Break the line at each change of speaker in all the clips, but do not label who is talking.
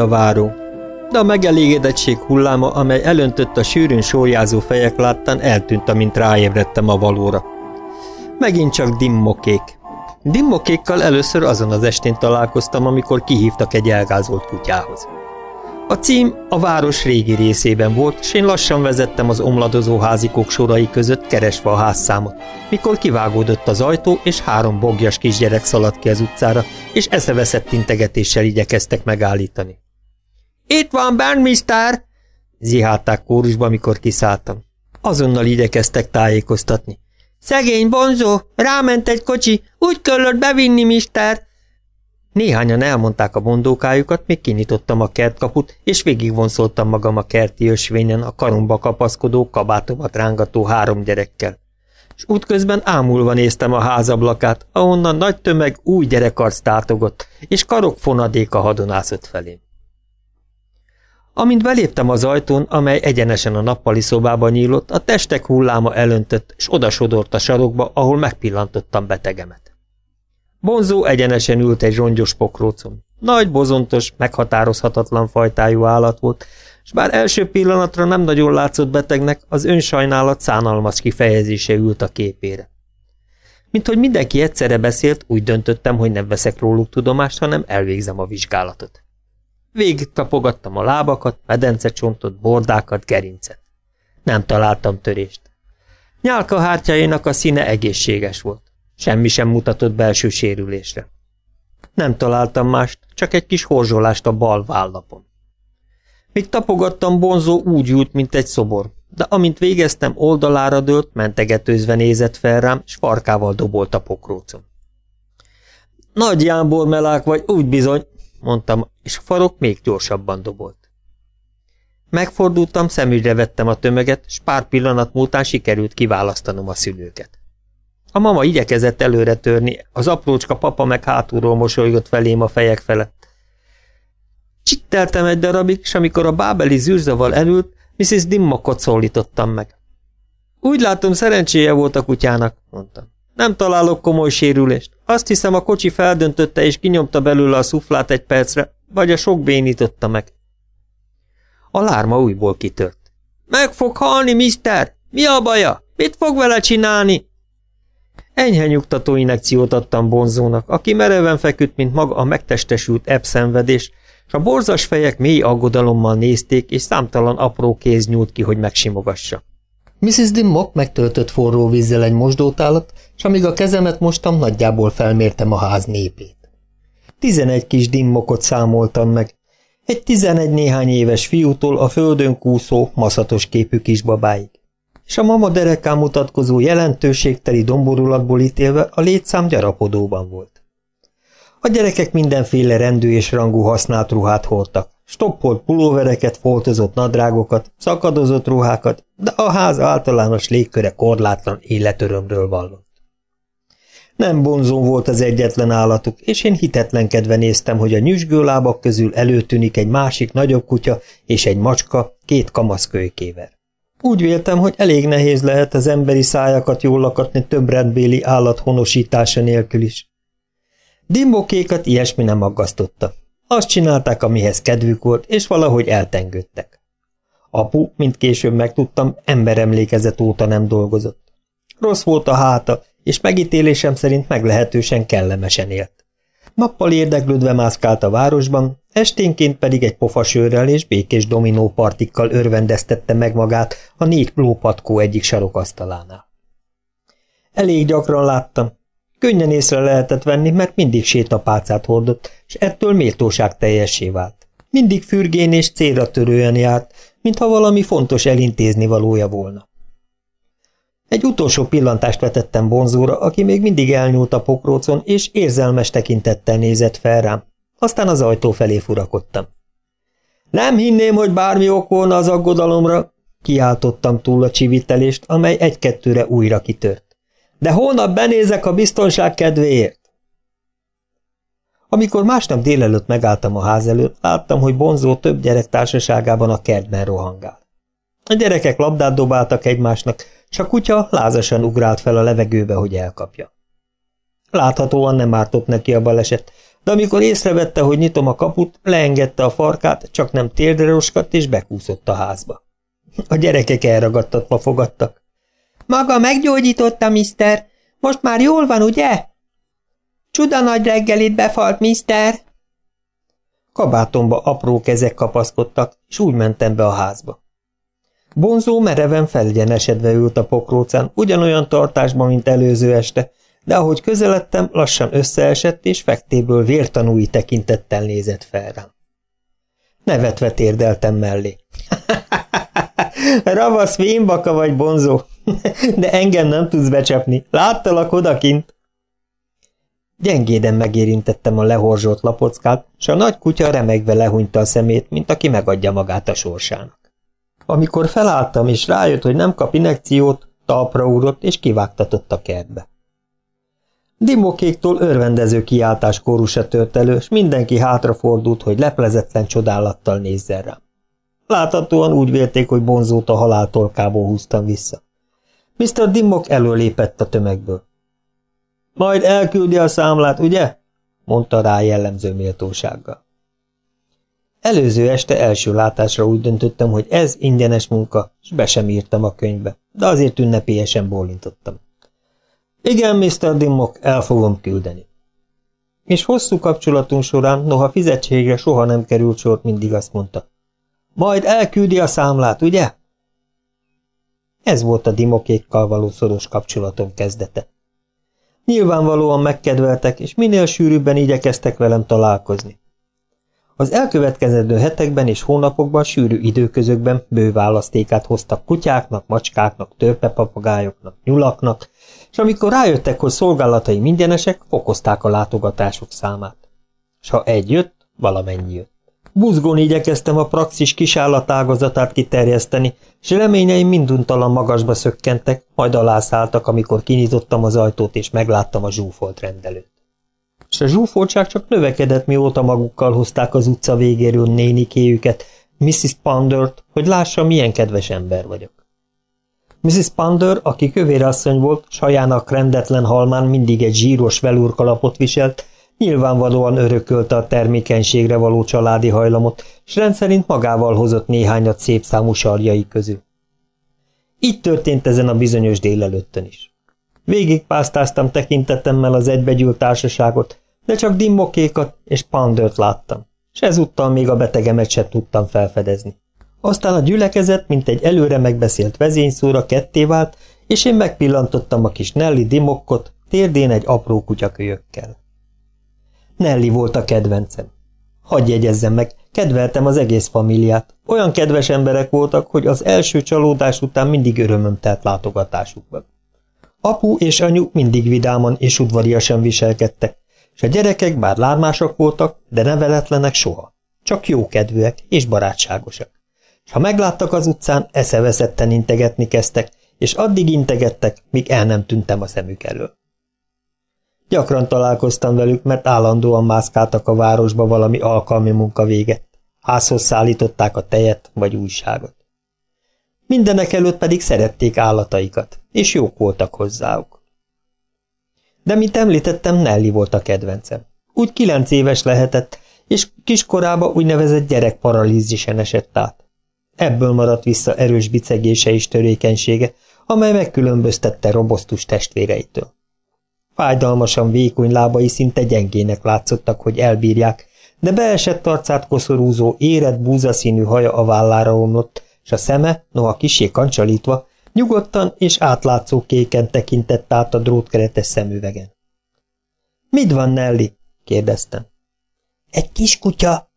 a váró, de a megelégedettség hulláma, amely elöntött a sűrűn sójázó fejek láttán, eltűnt, amint ráébredtem a valóra. Megint csak dimmokék. Dimmokékkal először azon az estén találkoztam, amikor kihívtak egy elgázolt kutyához. A cím a város régi részében volt, és én lassan vezettem az omladozó házikok sorai között keresve a házszámot, mikor kivágódott az ajtó, és három bogjas kisgyerek szaladt ki az utcára, és eszeveszett integetéssel igyekeztek megállítani. – Itt van Bernd Mister! – zihálták kórusba, mikor kiszálltam. Azonnal igyekeztek tájékoztatni. – Szegény bonzó, ráment egy kocsi, úgy kellett bevinni, mister! Néhányan elmondták a mondókájukat, még kinyitottam a kertkaput, és végigvonszoltam magam a kerti ösvényen a karomba kapaszkodó, kabátomat rángató három gyerekkel. És útközben ámulva néztem a házablakát, ahonnan nagy tömeg új gyerekarc tátogott, és karok fonadéka hadonászott felém. Amint beléptem az ajtón, amely egyenesen a nappali szobába nyílott, a testek hulláma elöntött, és odasodort a sarokba, ahol megpillantottam betegemet. Bonzó egyenesen ült egy rongyos pokrócon. Nagy, bozontos, meghatározhatatlan fajtájú állat volt, és bár első pillanatra nem nagyon látszott betegnek, az önsajnálat szánalmas kifejezése ült a képére. Mint hogy mindenki egyszerre beszélt, úgy döntöttem, hogy nem veszek róluk tudomást, hanem elvégzem a vizsgálatot. Végig tapogattam a lábakat, medencecsontot, bordákat, gerincet. Nem találtam törést. Nyálka hártyájának a színe egészséges volt. Semmi sem mutatott belső sérülésre. Nem találtam mást, csak egy kis horzsolást a bal vállapon. Míg tapogattam, Bonzó úgy ült, mint egy szobor, de amint végeztem, oldalára dőlt, mentegetőzve nézett fel rám, s farkával dobolt a pokrócon. Nagy jámbor melák vagy, úgy bizony, mondtam, és a farok még gyorsabban dobolt. Megfordultam, szemügyre vettem a tömeget, s pár pillanat múltán sikerült kiválasztanom a szülőket. A mama igyekezett előre törni, az aprócska papa meg hátulról mosolygott felém a fejek felett. Csitteltem egy darabig, és amikor a bábeli zűrzaval elült, Mrs. Dimmokot szólítottam meg. Úgy látom, szerencséje volt a kutyának, mondtam. Nem találok komoly sérülést. Azt hiszem, a kocsi feldöntötte és kinyomta belőle a szuflát egy percre, vagy a sok bénította meg. A lárma újból kitört. Meg fog halni, mister! Mi a baja? Mit fog vele csinálni? Enyhe nyugtató inekciót adtam bonzónak, aki mereven feküdt, mint maga a megtestesült ebszenvedés, és a borzas fejek mély aggodalommal nézték, és számtalan apró kéz nyúlt ki, hogy megsimogassa. Mrs. Dimmock megtöltött forró vízzel egy mosdótálat, és amíg a kezemet mostam, nagyjából felmértem a ház népét. Tizenegy kis dimmokot számoltam meg. Egy tizenegy néhány éves fiútól a földön kúszó, maszatos képű kisbabáig és a mama derekán mutatkozó jelentőségteli domborulatból ítélve a létszám gyarapodóban volt. A gyerekek mindenféle rendű és rangú használt ruhát hordtak, stoppolt pulóvereket, foltozott nadrágokat, szakadozott ruhákat, de a ház általános légköre korlátlan életörömről vallott. Nem bonzó volt az egyetlen állatuk, és én hitetlenkedve néztem, hogy a nyüzsgő lábak közül előtűnik egy másik nagyobb kutya és egy macska két kamaszkölykével. Úgy véltem, hogy elég nehéz lehet az emberi szájakat jól lakatni több rendbéli állat honosítása nélkül is. Dimbokékat ilyesmi nem aggasztotta. Azt csinálták, amihez kedvük volt, és valahogy eltengődtek. Apu, mint később megtudtam, emberemlékezet óta nem dolgozott. Rossz volt a háta, és megítélésem szerint meglehetősen kellemesen élt. Nappal érdeklődve mászkált a városban, esténként pedig egy pofasőrrel és békés dominópartikkal örvendeztette meg magát a négy lópatkó egyik sarokasztalánál. Elég gyakran láttam. Könnyen észre lehetett venni, mert mindig sétapácát hordott, és ettől méltóság teljessé vált. Mindig fürgén és célra törően járt, mintha valami fontos elintézni valója volna. Egy utolsó pillantást vetettem Bonzóra, aki még mindig elnyúlt a pokrócon, és érzelmes tekintettel nézett fel rám. Aztán az ajtó felé furakodtam. Nem hinném, hogy bármi ok volna az aggodalomra, kiáltottam túl a csivitelést, amely egy-kettőre újra kitört. De holnap benézek a biztonság kedvéért. Amikor másnap délelőtt megálltam a ház előtt, láttam, hogy Bonzó több gyerek társaságában a kertben rohangál. A gyerekek labdát dobáltak egymásnak, s a kutya lázasan ugrált fel a levegőbe, hogy elkapja. Láthatóan nem ártott neki a baleset, de amikor észrevette, hogy nyitom a kaput, leengedte a farkát, csak nem térdre roskadt, és bekúszott a házba. A gyerekek elragadtatva fogadtak. Maga meggyógyította, mister. Most már jól van, ugye? Csuda nagy reggelit befalt, mister. Kabátomba apró kezek kapaszkodtak, és úgy mentem be a házba. Bonzó mereven felgyenesedve ült a pokrócán, ugyanolyan tartásban, mint előző este, de ahogy közeledtem, lassan összeesett, és fektéből vértanúi tekintettel nézett fel rám. Nevetve térdeltem mellé. Ravasz fémbaka vagy, bonzó, de engem nem tudsz becsapni. Láttalak odakint. Gyengéden megérintettem a lehorzsolt lapockát, s a nagy kutya remegve lehúnyta a szemét, mint aki megadja magát a sorsának. Amikor felálltam, és rájött, hogy nem kap inekciót, talpra ugrott, és kivágtatott a kertbe. Dimokéktól örvendező kiáltás kórusa tört elő, és mindenki hátrafordult, hogy leplezetlen csodálattal nézzen rám. Láthatóan úgy vélték, hogy bonzót a haláltolkából húztam vissza. Mr. Dimmock előlépett a tömegből. Majd elküldi a számlát, ugye? mondta rá jellemző méltósággal. Előző este első látásra úgy döntöttem, hogy ez ingyenes munka, és be sem írtam a könyvbe, de azért ünnepélyesen bólintottam. Igen, Mr. Dimmock, el fogom küldeni. És hosszú kapcsolatunk során, noha fizetségre soha nem került sor, mindig azt mondta. Majd elküldi a számlát, ugye? Ez volt a dimokékkal való szoros kapcsolatom kezdete. Nyilvánvalóan megkedveltek, és minél sűrűbben igyekeztek velem találkozni. Az elkövetkezendő hetekben és hónapokban sűrű időközökben bő választékát hoztak kutyáknak, macskáknak, törpepapagályoknak, nyulaknak, és amikor rájöttek, hogy szolgálatai mindenesek, fokozták a látogatások számát. S ha egy jött, valamennyi jött. Buzgón igyekeztem a praxis kisállatágazatát kiterjeszteni, és reményeim minduntalan magasba szökkentek, majd alászálltak, amikor kinyitottam az ajtót, és megláttam a zsúfolt rendelőt. És a zsúfoltság csak növekedett, mióta magukkal hozták az utca végéről nénikéjüket, Mrs. Pandert, hogy lássa, milyen kedves ember vagyok. Mrs. Pander, aki kövérasszony volt, sajának rendetlen halmán mindig egy zsíros velúrkalapot viselt, Nyilvánvalóan örökölte a termékenységre való családi hajlamot, s rendszerint magával hozott néhányat szép számú sarjai közül. Így történt ezen a bizonyos délelőttön is. Végig pásztáztam tekintetemmel az egybegyűlt társaságot, de csak dimmokékat és pandört láttam, s ezúttal még a betegemet sem tudtam felfedezni. Aztán a gyülekezet, mint egy előre megbeszélt vezényszóra ketté vált, és én megpillantottam a kis Nelly dimokkot, térdén egy apró kutyakölyökkel. Nelly volt a kedvencem. Hagyj jegyezzem meg, kedveltem az egész familiát. Olyan kedves emberek voltak, hogy az első csalódás után mindig örömöm telt látogatásukban. Apu és anyu mindig vidáman és udvariasan viselkedtek, és a gyerekek bár lármások voltak, de neveletlenek soha. Csak jókedvűek és barátságosak. És ha megláttak az utcán, eszeveszetten integetni kezdtek, és addig integettek, míg el nem tűntem a szemük elől. Gyakran találkoztam velük, mert állandóan mászkáltak a városba valami alkalmi munka véget. Házhoz szállították a tejet vagy újságot. Mindenek előtt pedig szerették állataikat, és jók voltak hozzáuk. De mint említettem, Nelly volt a kedvencem. Úgy kilenc éves lehetett, és kiskorába úgynevezett gyerekparalízisen esett át. Ebből maradt vissza erős bicegése és törékenysége, amely megkülönböztette robosztus testvéreitől. Fájdalmasan vékony lábai szinte gyengének látszottak, hogy elbírják, de beesett arcát koszorúzó, érett búzaszínű haja a vállára omlott, és a szeme, noha kisé kancsalítva, nyugodtan és átlátszó kéken tekintett át a drótkeretes szemüvegen. – Mit van, Nelly? – kérdeztem. – Egy kis kutya,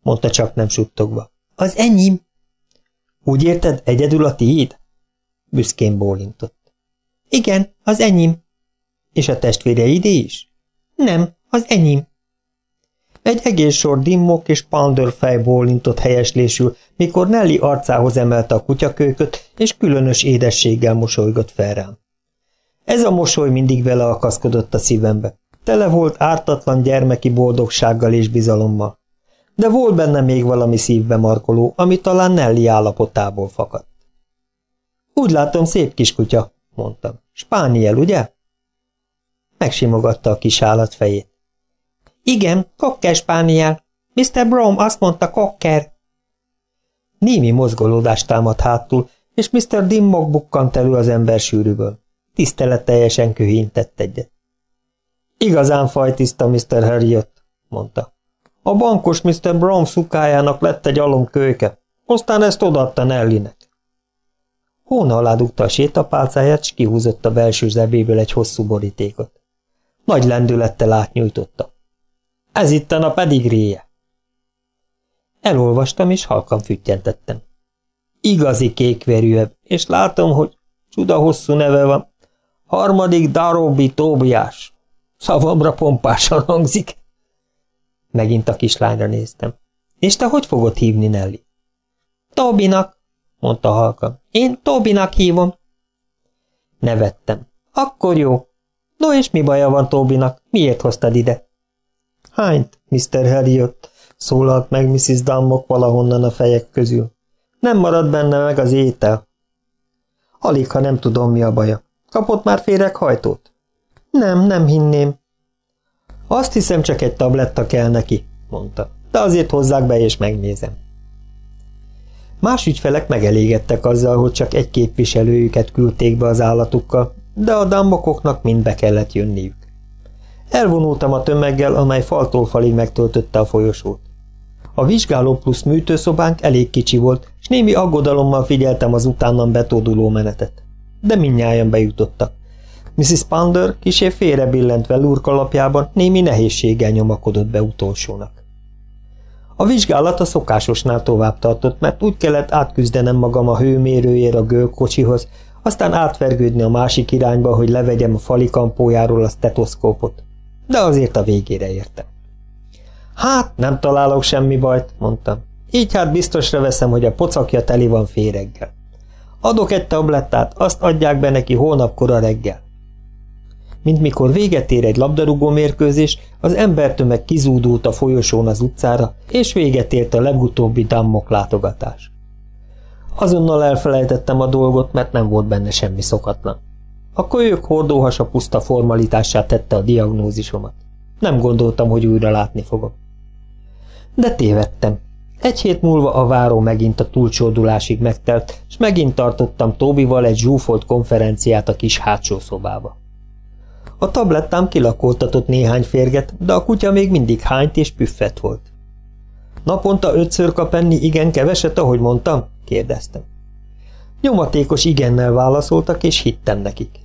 mondta csak nem suttogva. – Az enyém. – Úgy érted, egyedül a tiéd? Büszkén bólintott. – Igen, az enyém. És a testvéreidé is? Nem, az enyém. Egy egész sor dimmok és pandör fej bólintott helyeslésül, mikor Nelly arcához emelte a kutyakölyköt, és különös édességgel mosolygott fel rám. Ez a mosoly mindig vele akaszkodott a szívembe. Tele volt ártatlan gyermeki boldogsággal és bizalommal. De volt benne még valami szívbe markoló, ami talán Nelly állapotából fakadt. Úgy látom, szép kiskutya, mondtam. Spániel, ugye? Megsimogatta a kis állat fejét. Igen, kokker spániel. Mr. Brom azt mondta kokker. Némi mozgolódást támad hátul, és Mr. Dimmock bukkant elő az ember sűrűből. Tiszteletteljesen köhintett egyet. Igazán fajtiszta, Mr. Harriot, mondta. A bankos Mr. Brom szukájának lett egy alomkölyke, aztán ezt odaadta Nellinek. Hóna alá dugta a sétapálcáját, s kihúzott a belső zsebéből egy hosszú borítékot. Nagy lendülettel átnyújtotta. Ez itten a pedigréje. Elolvastam, és halkan füttyentettem. Igazi kékverűebb, és látom, hogy csuda hosszú neve van. Harmadik Darobi Tóbiás. Szavamra pompásan hangzik. Megint a kislányra néztem. És te hogy fogod hívni, Nelly? Tobinak, mondta halkan. Én Tobinak hívom. Nevettem. Akkor jó. No és mi baja van Tobinak? Miért hoztad ide? Hányt, Mr. Harriot, szólalt meg Mrs. Dummok valahonnan a fejek közül. Nem marad benne meg az étel. Alig, ha nem tudom, mi a baja. Kapott már féreghajtót? Nem, nem hinném. Azt hiszem, csak egy tabletta kell neki, mondta. De azért hozzák be, és megnézem. Más ügyfelek megelégedtek azzal, hogy csak egy képviselőjüket küldték be az állatukkal, de a dammokoknak mind be kellett jönniük. Elvonultam a tömeggel, amely faltól falig megtöltötte a folyosót. A vizsgáló plusz műtőszobánk elég kicsi volt, és némi aggodalommal figyeltem az utánam betóduló menetet. De mindnyájan bejutottak. Mrs. Pounder kisé félrebillentve lurkalapjában némi nehézséggel nyomakodott be utolsónak. A vizsgálat a szokásosnál tovább tartott, mert úgy kellett átküzdenem magam a hőmérőjér a gőkocsihoz, aztán átvergődni a másik irányba, hogy levegyem a fali kampójáról a stetoszkópot. De azért a végére értem. Hát, nem találok semmi bajt, mondtam. Így hát biztosra veszem, hogy a pocakja teli van féreggel. Adok egy tablettát, azt adják be neki hónapkora reggel mint mikor véget ér egy labdarúgó mérkőzés, az embertömeg kizúdult a folyosón az utcára, és véget ért a legutóbbi dammok látogatás. Azonnal elfelejtettem a dolgot, mert nem volt benne semmi szokatlan. A kölyök hordóhasa puszta formalitását tette a diagnózisomat. Nem gondoltam, hogy újra látni fogom. De tévedtem. Egy hét múlva a váró megint a túlcsordulásig megtelt, és megint tartottam Tóbival egy zsúfolt konferenciát a kis hátsó szobába. A tablettám kilakoltatott néhány férget, de a kutya még mindig hányt és püffet volt. Naponta ötször kap enni igen keveset, ahogy mondtam? kérdeztem. Nyomatékos igennel válaszoltak, és hittem nekik.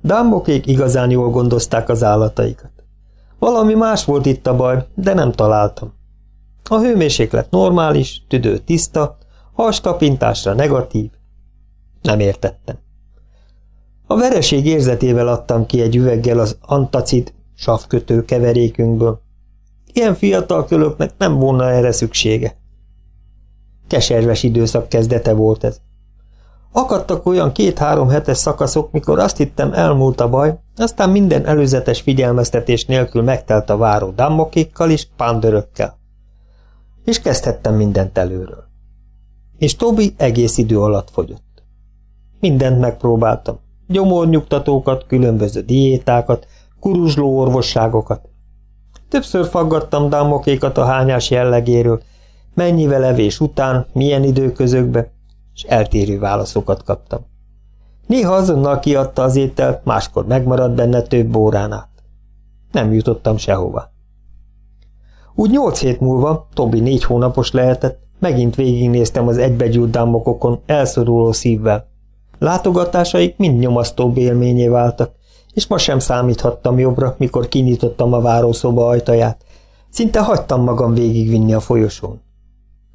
Dámbokék igazán jól gondozták az állataikat. Valami más volt itt a baj, de nem találtam. A hőmérséklet normális, tüdő tiszta, hastapintásra negatív. Nem értettem. A vereség érzetével adtam ki egy üveggel az antacid savkötő keverékünkből. Ilyen fiatal kölöknek nem volna erre szüksége. Keserves időszak kezdete volt ez. Akadtak olyan két-három hetes szakaszok, mikor azt hittem elmúlt a baj, aztán minden előzetes figyelmeztetés nélkül megtelt a váró dammokékkal és pándörökkel. És kezdhettem mindent előről. És Tobi egész idő alatt fogyott. Mindent megpróbáltam gyomornyugtatókat, különböző diétákat, kuruzsló orvosságokat. Többször faggattam dámokékat a hányás jellegéről, mennyivel evés után, milyen időközökbe, és eltérő válaszokat kaptam. Néha azonnal kiadta az ételt, máskor megmaradt benne több órán át. Nem jutottam sehova. Úgy nyolc hét múlva, Tobi négy hónapos lehetett, megint végignéztem az egybegyújt dámokokon elszoruló szívvel. Látogatásaik mind nyomasztóbb élményé váltak, és ma sem számíthattam jobbra, mikor kinyitottam a várószoba ajtaját. Szinte hagytam magam végigvinni a folyosón.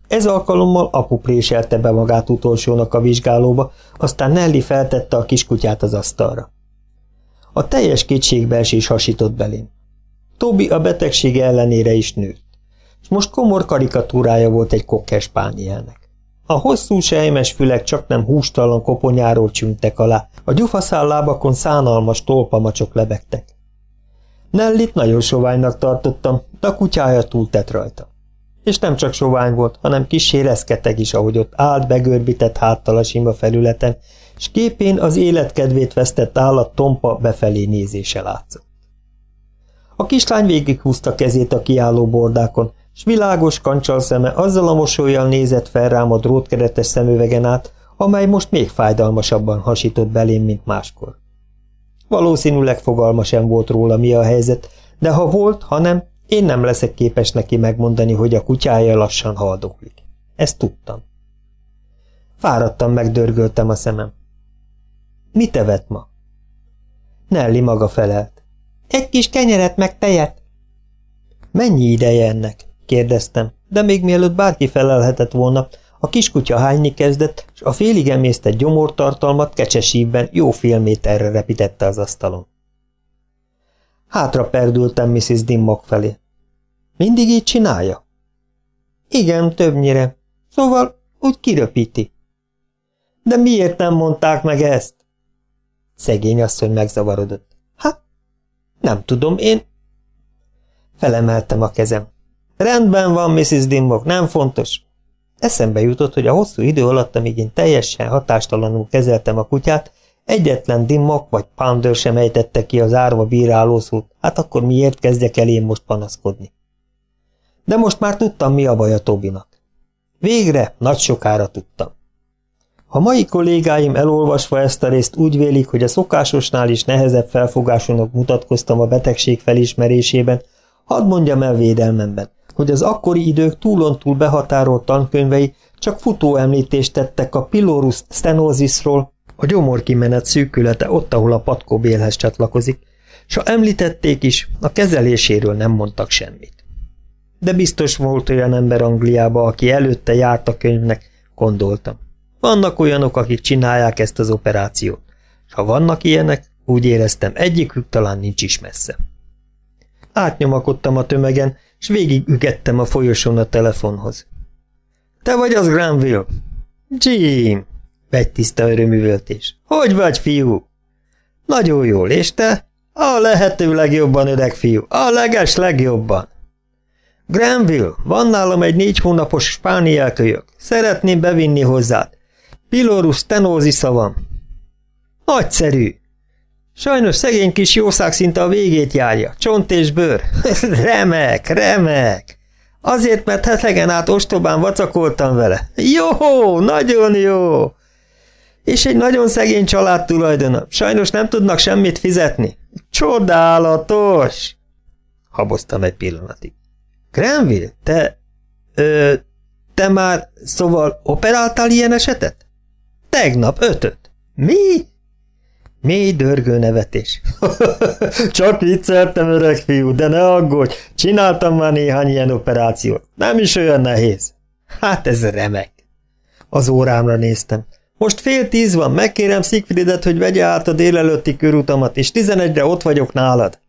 Ez alkalommal apu préselte be magát utolsónak a vizsgálóba, aztán Nelly feltette a kiskutyát az asztalra. A teljes kétségbeesés hasított belém. Tobi a betegsége ellenére is nőtt, és most komor karikatúrája volt egy kokkes pánielnek. A hosszú sejmes fülek csak nem hústalan koponyáról csüngtek alá, a gyufaszál lábakon szánalmas tolpamacsok lebegtek. Nellit nagyon soványnak tartottam, de a kutyája túltett rajta. És nem csak sovány volt, hanem kis reszketeg is, ahogy ott állt begörbített háttal a sima felületen, és képén az életkedvét vesztett állat tompa befelé nézése látszott. A kislány végighúzta kezét a kiálló bordákon, s világos kancsal szeme azzal a mosolyjal nézett fel rám a drótkeretes szemüvegen át, amely most még fájdalmasabban hasított belém, mint máskor. Valószínűleg fogalma sem volt róla, mi a helyzet, de ha volt, ha nem, én nem leszek képes neki megmondani, hogy a kutyája lassan haldoklik. Ezt tudtam. Fáradtam, megdörgöltem a szemem. Mit evett ma? Nelly maga felelt. Egy kis kenyeret meg tejet. Mennyi ideje ennek? Kérdeztem, de még mielőtt bárki felelhetett volna, a kiskutya hányni kezdett, és a félig emésztett gyomortartalmat kecsesívben jó fél méterre repítette az asztalon. Hátra perdültem Mrs. Dimmock felé. Mindig így csinálja? Igen, többnyire. Szóval úgy kiröpíti. De miért nem mondták meg ezt? Szegény asszony megzavarodott. Hát, nem tudom, én... Felemeltem a kezem. Rendben van, Mrs. Dimmock, nem fontos. Eszembe jutott, hogy a hosszú idő alatt, amíg én teljesen hatástalanul kezeltem a kutyát, egyetlen Dimmock vagy Pounder sem ejtette ki az árva bírálószót, hát akkor miért kezdjek el én most panaszkodni? De most már tudtam, mi a baj a Tobinak. Végre, nagy sokára tudtam. Ha mai kollégáim elolvasva ezt a részt úgy vélik, hogy a szokásosnál is nehezebb felfogásúnak mutatkoztam a betegség felismerésében, hadd mondjam el védelmemben, hogy az akkori idők túlontúl behatárolt tankönyvei csak futó említést tettek a pylorus stenosisról, a gyomorkimenet szűkülete ott, ahol a patkóbélhez csatlakozik, s ha említették is, a kezeléséről nem mondtak semmit. De biztos volt olyan ember Angliába, aki előtte járt a könyvnek, gondoltam. Vannak olyanok, akik csinálják ezt az operációt, és ha vannak ilyenek, úgy éreztem, egyikük talán nincs is messze. Átnyomakodtam a tömegen, és végigügettem a folyosón a telefonhoz. – Te vagy az Granville? – Jim! – vegy tiszta örömüvöltés. – Hogy vagy, fiú? – Nagyon jól, és te? – A lehető legjobban, öreg fiú, a leges legjobban. – Granville, van nálam egy négy hónapos spánielkölyök. Szeretném bevinni hozzád. Pilorus stenózisza van. Nagyszerű. Sajnos szegény kis jószág szinte a végét járja. Csont és bőr. remek, remek. Azért, mert hetegen át ostobán vacakoltam vele. Jó, nagyon jó. És egy nagyon szegény család tulajdona. Sajnos nem tudnak semmit fizetni. Csodálatos! Haboztam egy pillanatig. Grenville, te... Ö, te már, szóval operáltál ilyen esetet? Tegnap ötöt. Mi? Mély dörgő nevetés. Csak vicceltem, öreg fiú, de ne aggódj, csináltam már néhány ilyen operációt. Nem is olyan nehéz. Hát ez remek. Az órámra néztem. Most fél tíz van, megkérem Szigfriedet, hogy vegye át a délelőtti körutamat, és tizenegyre ott vagyok nálad.